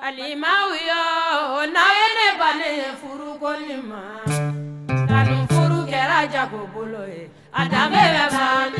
balimaw yo n'aw ye ne bannen furuko kanu furu kɛra jago bolo ye a danbe bɛ ban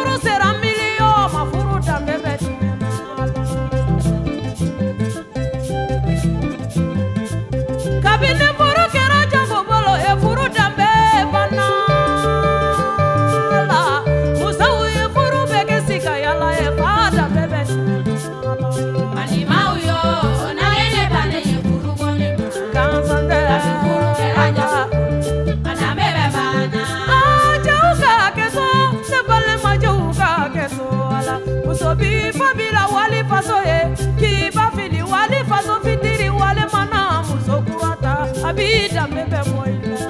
soye ki ba fili wali faso fitiri wale ah, mana muso kurata a b'i danbe bɛ mɔ i la.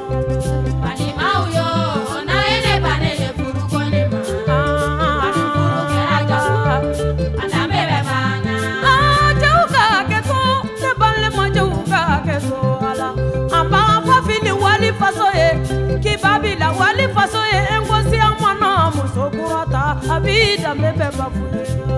balimaw yo ona ye ne furu ko ne ma. furu kɛra jago a danbe bɛ banna. cɛw so ne balimaw ka kɛ so a la fili wali faso ye k'i wali faso ye nkosi a mɔna muso kurata a b'i danbe bɛ ba.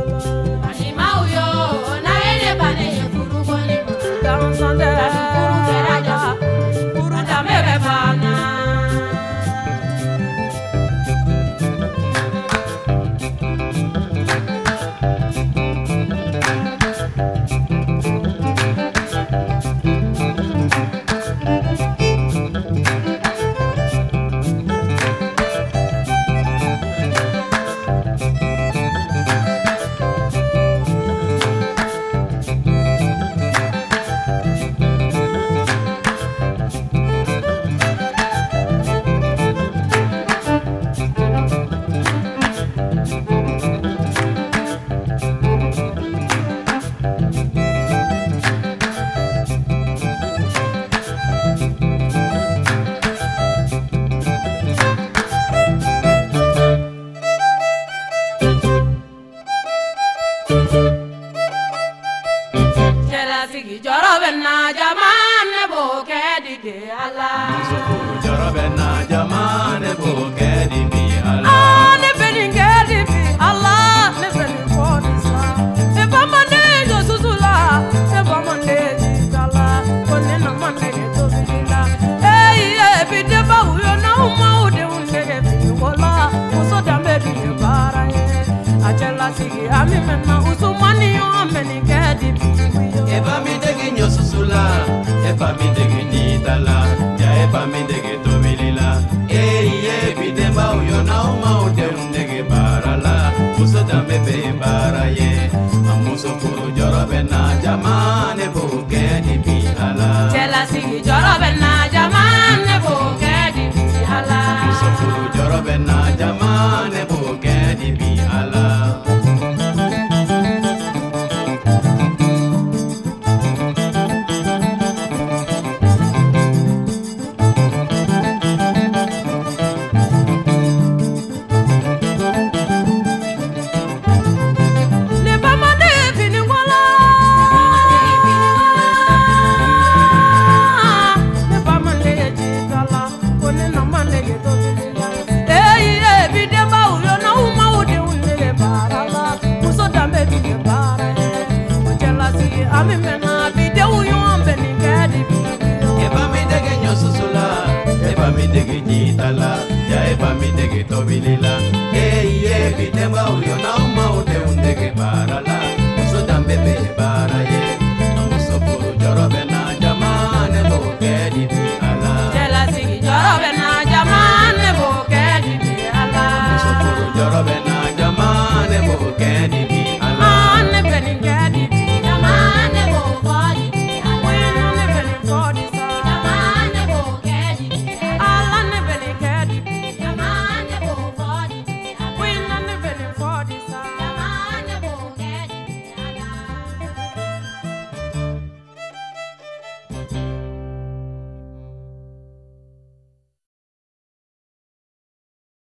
Kɛra sigi jɔyɔrɔ bɛ ne b'o kɛ well.